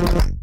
you.